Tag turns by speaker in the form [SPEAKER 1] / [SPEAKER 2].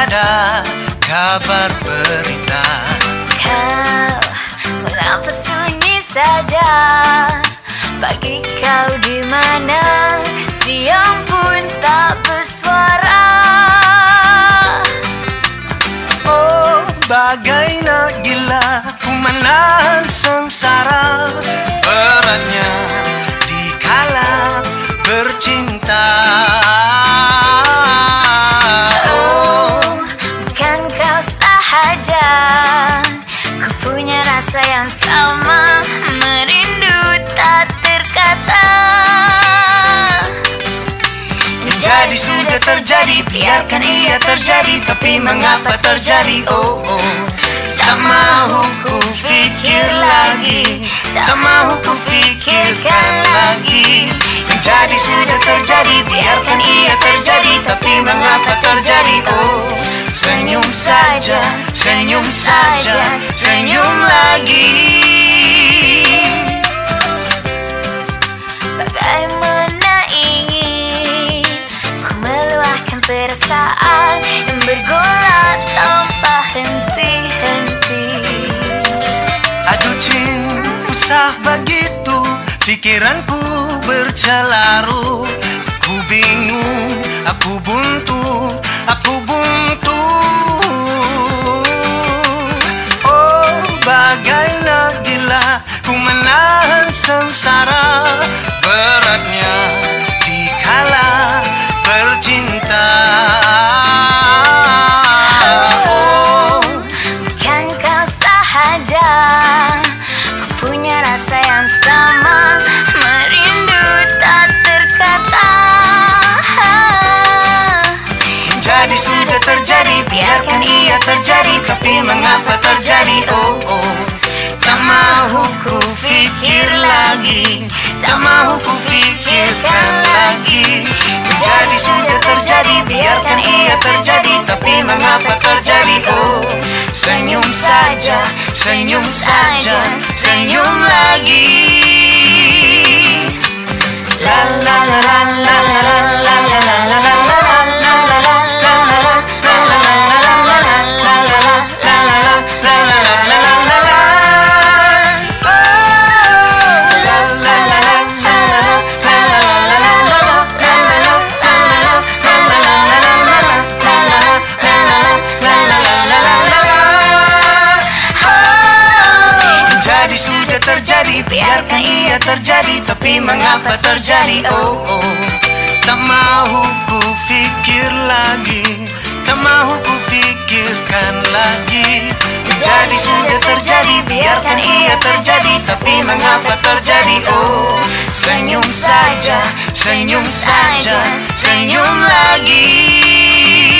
[SPEAKER 1] tiada kabar berita.
[SPEAKER 2] Kau mengapa sunyi saja. Pagi kau di mana Siang pun tak bersuara.
[SPEAKER 1] Oh bagai nak gila Ku menahan sengsara
[SPEAKER 2] sahaja Ku punya rasa yang sama Merindu tak terkata.
[SPEAKER 1] Jadi sudah terjadi Biarkan ia terjadi. Tapi mengapa terjadi? Oh oh. Tak mahu ku fikir lagi. Tak mahu ku fikirkan lagi Jadi sudah terjadi Biarkan ia terjadi Tapi mengapa terjadi? Oh Senyum saja Senyum saja Senyum lagi.
[SPEAKER 2] Bagaimana ingin Ku meluahkan perasaan Yang bergolak tanpa henti-henti?
[SPEAKER 1] Aduh cing, usah begitu Pikiranku bercelaru. Aku bingung, aku buntu Aku buntu. Oh bagai nak gila Ku menahan sengsara. Beratnya dikala bercinta terjadi Biarkan ia terjadi. Tapi mengapa terjadi? Oh oh. Tak mahu ku fikir lagi. Tak mahu ku fikirkan lagi. Jadi sudah terjadi Biarkan ia terjadi. Tapi mengapa terjadi? Oh Senyum saja Senyum saja Senyum lagi. La la la la la. la la sudah terjadi Biarkan ia terjadi Tapi mengapa terjadi? Oh oh. Tak mahu ku fikir lagi Tak mahu ku fikirkan lagi. Jadi sudah terjadi Biarkan ia terjadi Tapi mengapa terjadi? Oh Senyum saja Senyum saja Senyum lagi